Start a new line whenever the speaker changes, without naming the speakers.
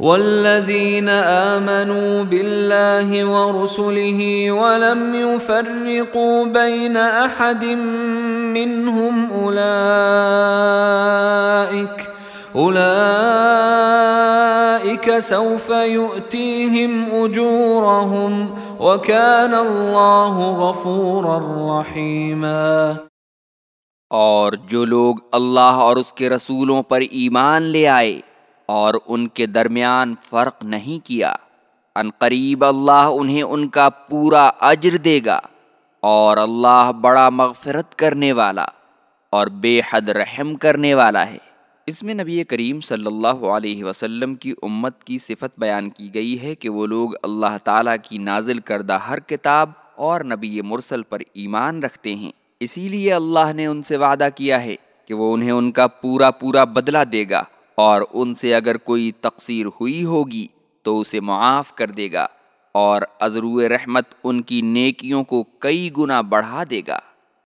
والذين آمنوا بالله ورسله ولم يفرقوا بين أحد منهم أولئك أولئك سوف يؤتيهم أجورهم وكان الله غفورا رحيما
اور جو لوگ اللہ اور اس کے رسولوں پر ایمان لے آئے اور ان کے درمیان فرق نہیں کیا۔ ان قریب اللہ انہیں ان کا پورا اجر دے گا اور اللہ بڑا مغفرت کرنے والا اور بے حد رحم کرنے والا ہے۔ اس میں نبی کریم صلی اللہ علیہ وسلم کی امت کی صفت بیان کی گئی ہے کہ وہ لوگ اللہ تعالیٰ کی نازل کردہ ہر کتاب اور نبی مرسل پر ایمان رکھتے ہیں۔ اسی لیے اللہ نے ان سے وعدہ کیا ہے کہ وہ انہیں ان کا پورا پورا بدلہ دے گا۔ اور ان سے اگر کوئی تقصیر ہوئی ہوگی تو اسے معاف کر دے گا اور عزرو رحمت ان کی نیکیوں کو کئی گنا بڑھا دے گا۔